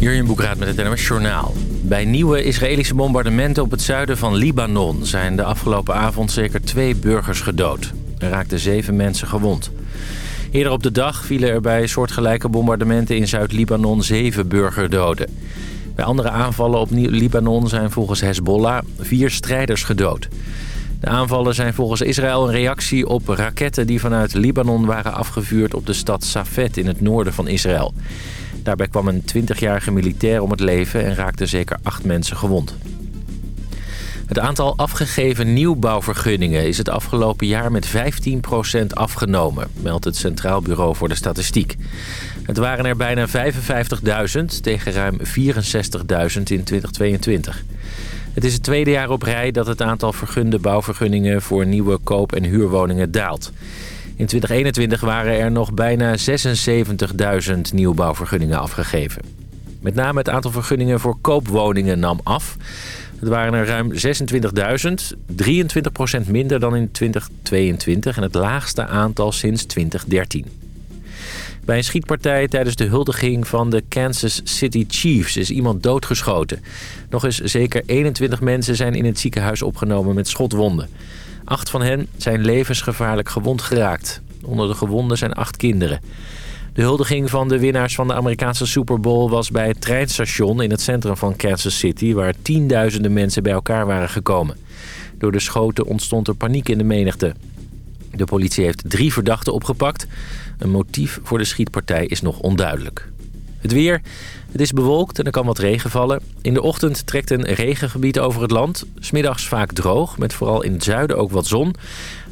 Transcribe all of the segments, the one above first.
Jurjen Boekraat met het NOS Journaal. Bij nieuwe Israëlische bombardementen op het zuiden van Libanon... zijn de afgelopen avond zeker twee burgers gedood. Er raakten zeven mensen gewond. Eerder op de dag vielen er bij soortgelijke bombardementen in Zuid-Libanon zeven burgerdoden. Bij andere aanvallen op Libanon zijn volgens Hezbollah vier strijders gedood. De aanvallen zijn volgens Israël een reactie op raketten die vanuit Libanon waren afgevuurd op de stad Safed in het noorden van Israël. Daarbij kwam een 20-jarige militair om het leven en raakten zeker acht mensen gewond. Het aantal afgegeven nieuwbouwvergunningen is het afgelopen jaar met 15% afgenomen, meldt het Centraal Bureau voor de Statistiek. Het waren er bijna 55.000 tegen ruim 64.000 in 2022. Het is het tweede jaar op rij dat het aantal vergunde bouwvergunningen voor nieuwe koop- en huurwoningen daalt. In 2021 waren er nog bijna 76.000 nieuwbouwvergunningen afgegeven. Met name het aantal vergunningen voor koopwoningen nam af. Het waren er ruim 26.000, 23% minder dan in 2022 en het laagste aantal sinds 2013. Bij een schietpartij tijdens de huldiging van de Kansas City Chiefs is iemand doodgeschoten. Nog eens zeker 21 mensen zijn in het ziekenhuis opgenomen met schotwonden. Acht van hen zijn levensgevaarlijk gewond geraakt. Onder de gewonden zijn acht kinderen. De huldiging van de winnaars van de Amerikaanse Super Bowl was bij het treinstation in het centrum van Kansas City... waar tienduizenden mensen bij elkaar waren gekomen. Door de schoten ontstond er paniek in de menigte. De politie heeft drie verdachten opgepakt. Een motief voor de schietpartij is nog onduidelijk. Het weer. Het is bewolkt en er kan wat regen vallen. In de ochtend trekt een regengebied over het land. Smiddags vaak droog, met vooral in het zuiden ook wat zon.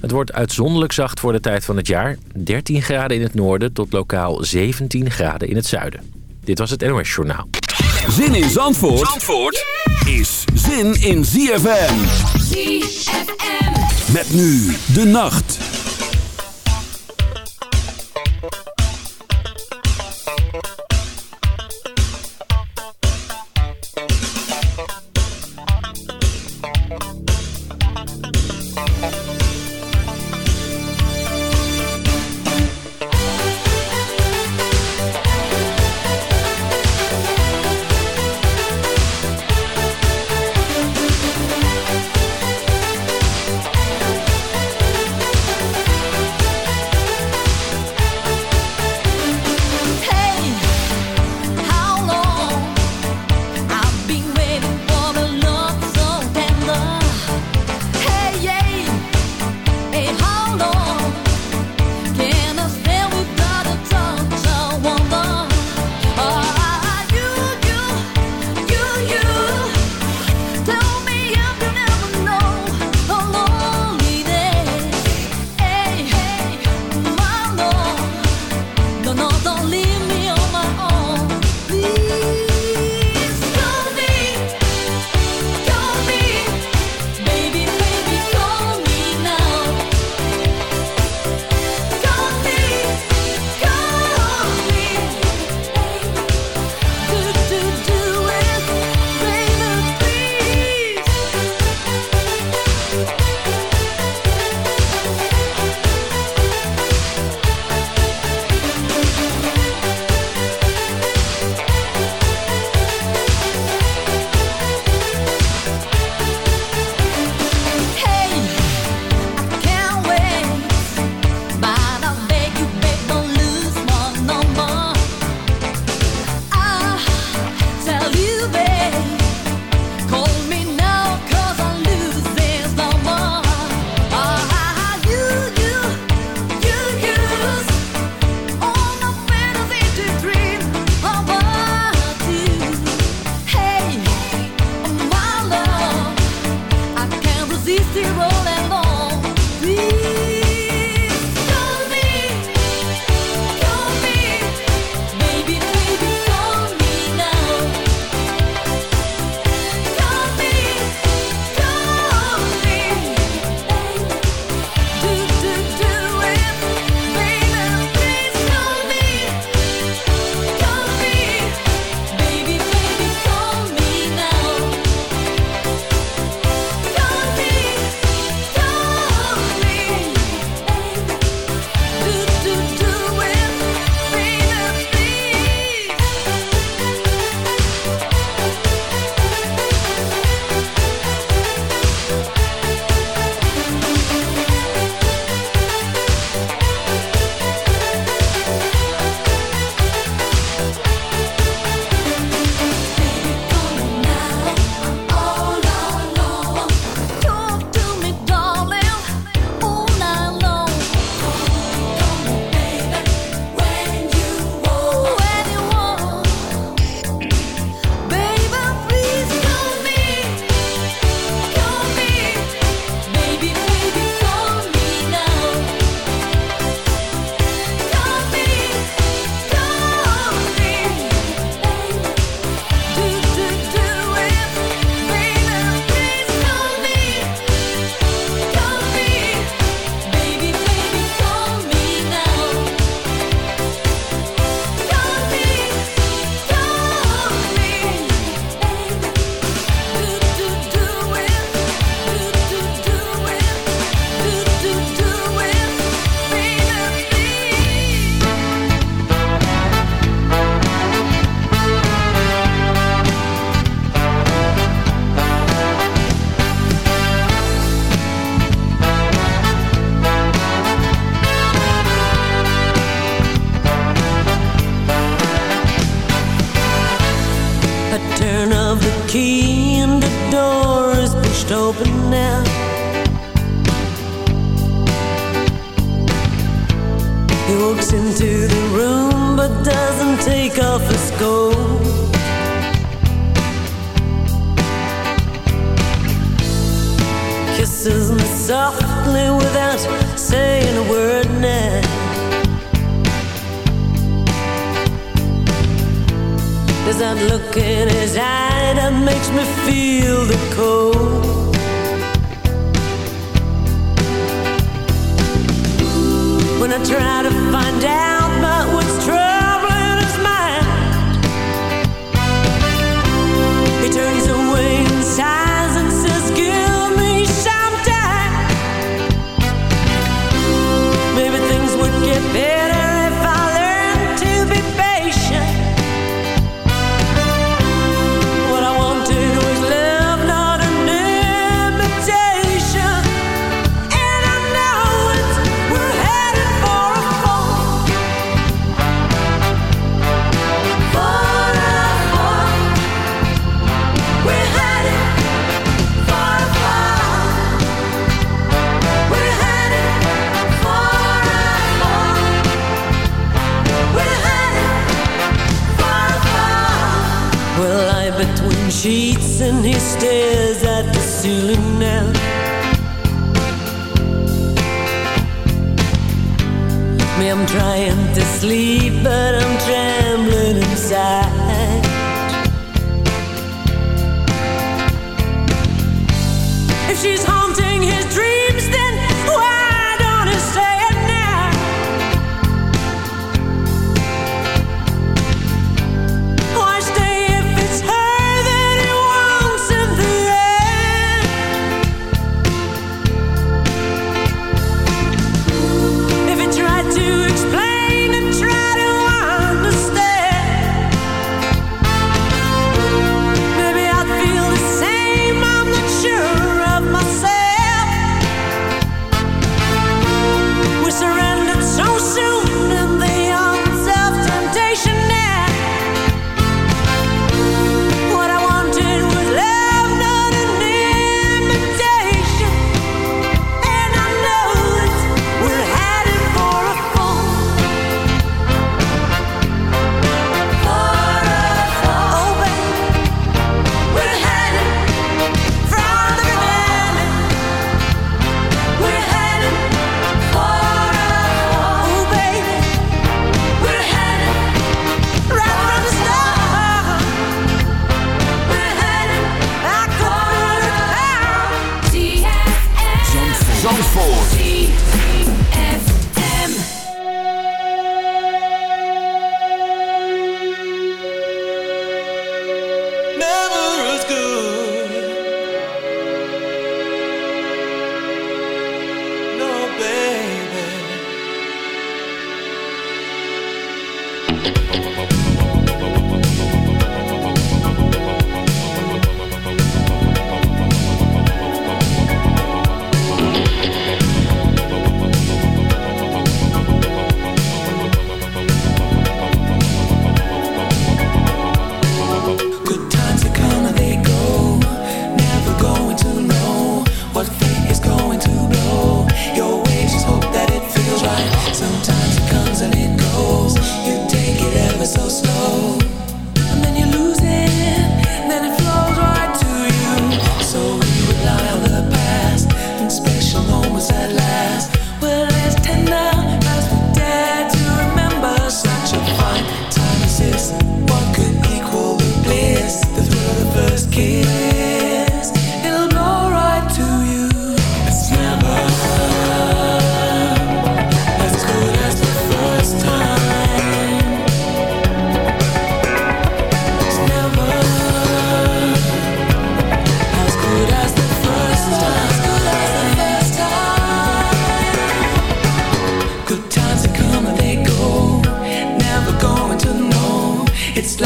Het wordt uitzonderlijk zacht voor de tijd van het jaar. 13 graden in het noorden tot lokaal 17 graden in het zuiden. Dit was het NOS Journaal. Zin in Zandvoort, Zandvoort is zin in ZFM. ZFM. Met nu de nacht.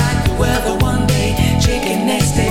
Like the weather one day, shaking next day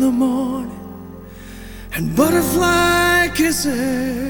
the morning and butterfly kisses.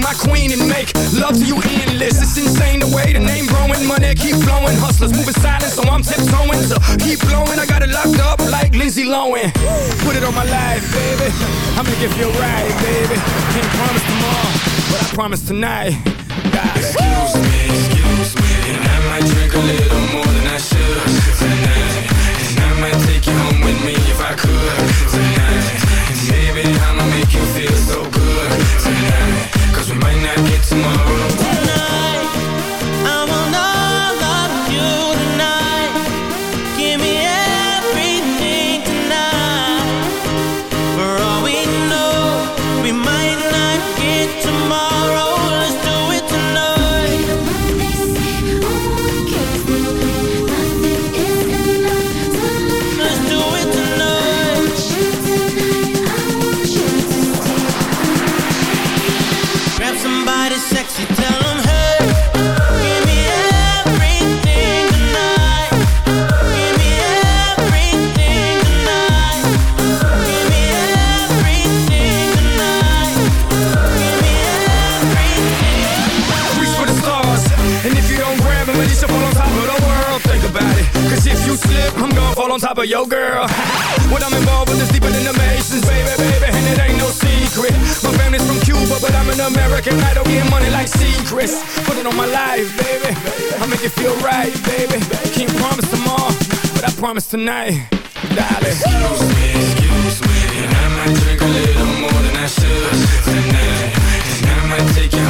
my queen and make love to you endless. It's insane the way the name growing, money keep flowing. Hustlers moving silent, so I'm tiptoeing. So keep blowing, I got it locked up like Lindsay Lohan. Put it on my life, baby. I'm gonna give you a ride, baby. Can't promise tomorrow, but I promise tonight. God. Excuse me, excuse me feel right, baby. Can't promise tomorrow, but I promise tonight, darling. Excuse me, excuse me, and I might drink a little more than I should tonight, and I might take you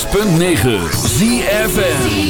106.9 ZFN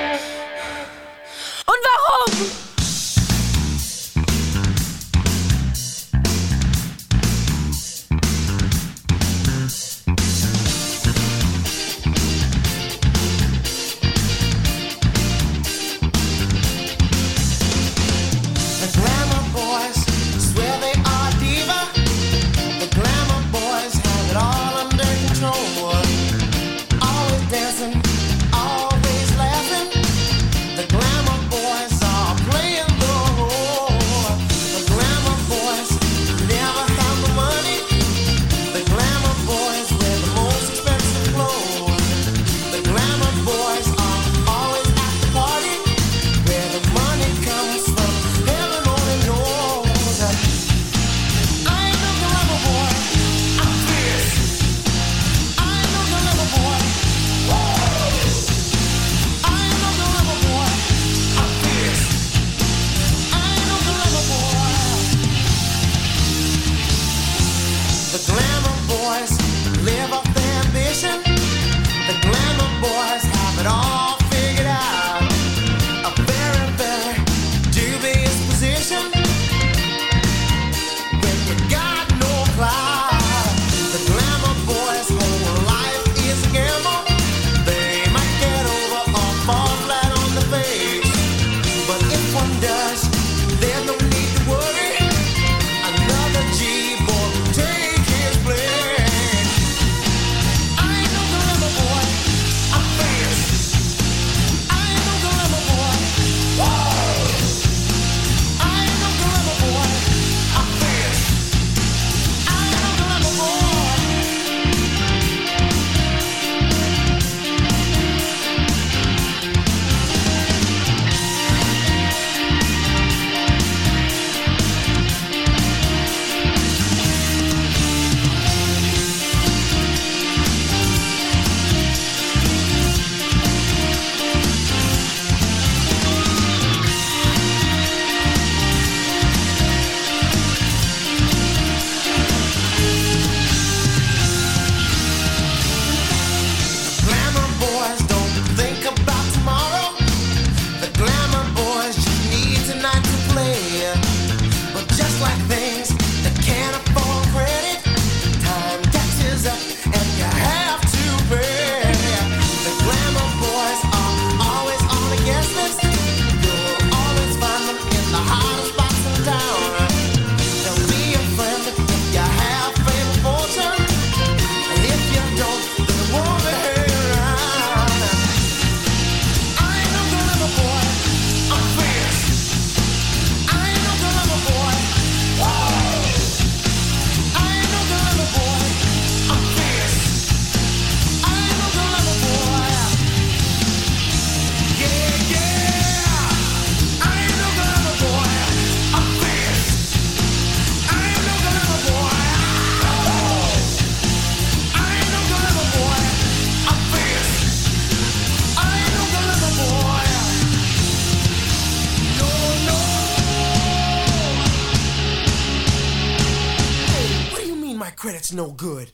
That's no good.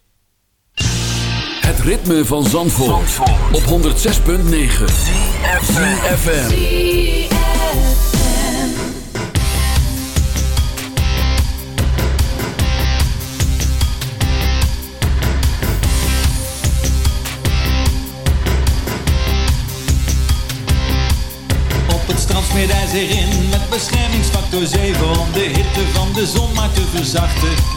Het ritme van Zandvoort, op 106.9 FM. Op het strand smeert hij zich in met beschermingsfactor 7 om de hitte van de zon maar te verzachten.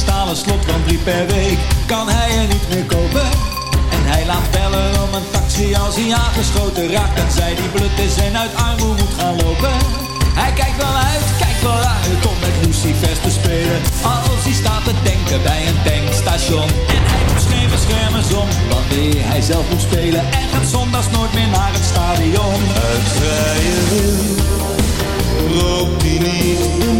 Stalen slot, want drie per week kan hij er niet meer kopen. En hij laat bellen om een taxi als hij aangeschoten raakt en zij die blut is en uit armoede moet gaan lopen. Hij kijkt wel uit, kijkt wel uit om met Lucifers te spelen, als hij staat te denken bij een tankstation. En hij doet geen beschermers om, wanneer hij zelf moet spelen en gaat zondags nooit meer naar het stadion. Uit vrije wil rookt hij niet